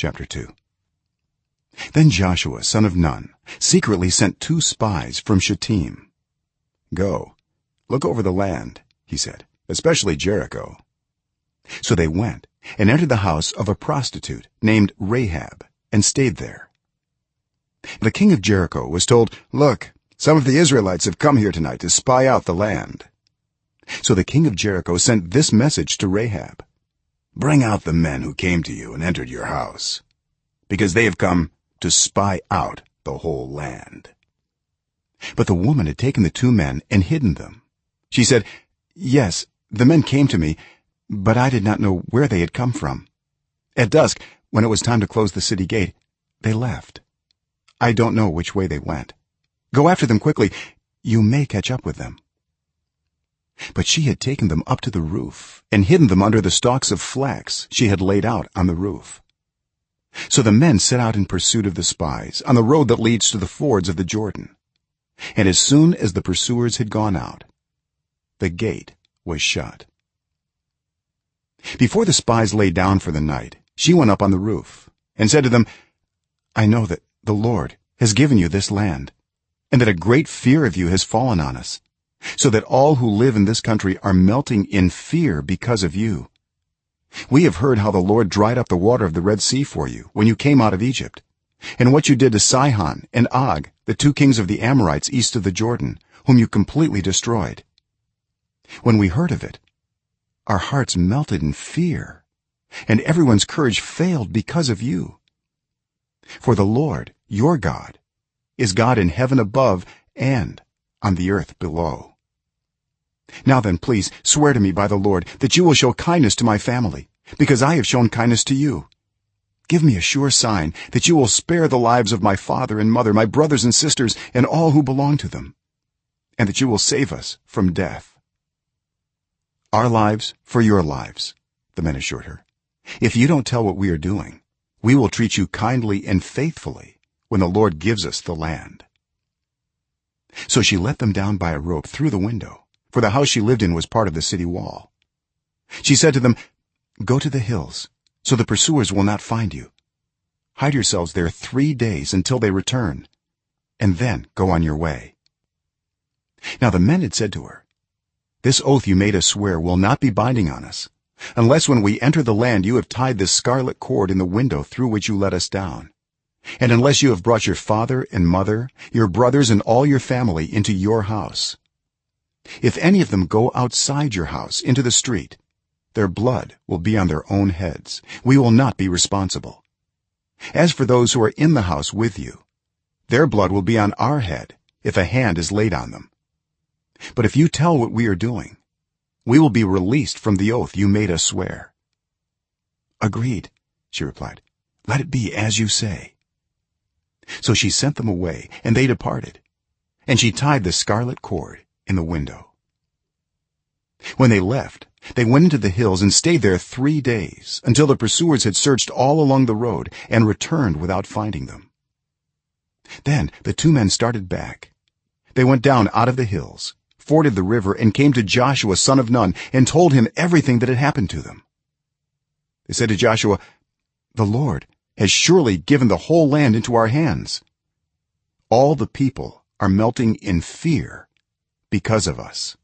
chapter 2 then joshua son of nun secretly sent two spies from shittim. Go look over the land he said especially jericho. So they went and entered the house of a prostitute named rahab and stayed there. The king of jericho was told look some of the israelites have come here tonight to spy out the land. So the king of jericho sent this message to rahab bring out the men who came to you and entered your house because they have come to spy out the whole land. But the woman had taken the two men and hidden them. She said yes the men came to me but i did not know where they had come from. At dusk when it was time to close the city gate they left. I don't know which way they went. Go after them quickly. You may catch up with them but she had taken them up to the roof and hidden them under the stalks of flax she had laid out on the roof. So the men set out in pursuit of the spies on the road that leads to the fords of the jordan. And as soon as the pursuers had gone out the gate was shut. Before the spies lay down for the night she went up on the roof and said to them i know that the lord has given you this land and that a great fear of you has fallen on us so that all who live in this country are melting in fear because of you. We have heard how the lord dried up the water of the red sea for you when you came out of egypt and what you did to sihon and og the two kings of the amorites east of the jordan whom you completely destroyed. When we heard of it our hearts melted in fear and everyone's courage failed because of you. For the lord your god is god in heaven above and on the earth below. Now then please swear to me by the lord that you will show kindness to my family because i have shown kindness to you. Give me a sure sign that you will spare the lives of my father and mother my brothers and sisters and all who belong to them and that you will save us from death. Our lives for your lives the men assured her. If you don't tell what we are doing we will treat you kindly and faithfully when the lord gives us the land so she let them down by a rope through the window for the house she lived in was part of the city wall. She said to them go to the hills so the pursuers will not find you. Hide yourselves there 3 days until they return and then go on your way. Now the men had said to her this oath you made us swear will not be binding on us unless when we enter the land you have tied this scarlet cord in the window through which you let us down and unless you have brought your father and mother your brothers and all your family into your house if any of them go outside your house into the street their blood will be on their own heads. We will not be responsible. As for those who are in the house with you their blood will be on our head if a hand is laid on them. But if you tell what we are doing we will be released from the oath you made us swear. Agreed she replied. Let it be as you say so she sent them away and they departed. And she tied the scarlet cord in the window. When they left they went into the hills and stayed there 3 days until the pursuers had searched all along the road and returned without finding them. Then the two men started back. They went down out of the hills forded the river and came to joshua son of nun and told him everything that had happened to them. They said to joshua the lord has surely given the whole land into our hands. All the people are melting in fear because of us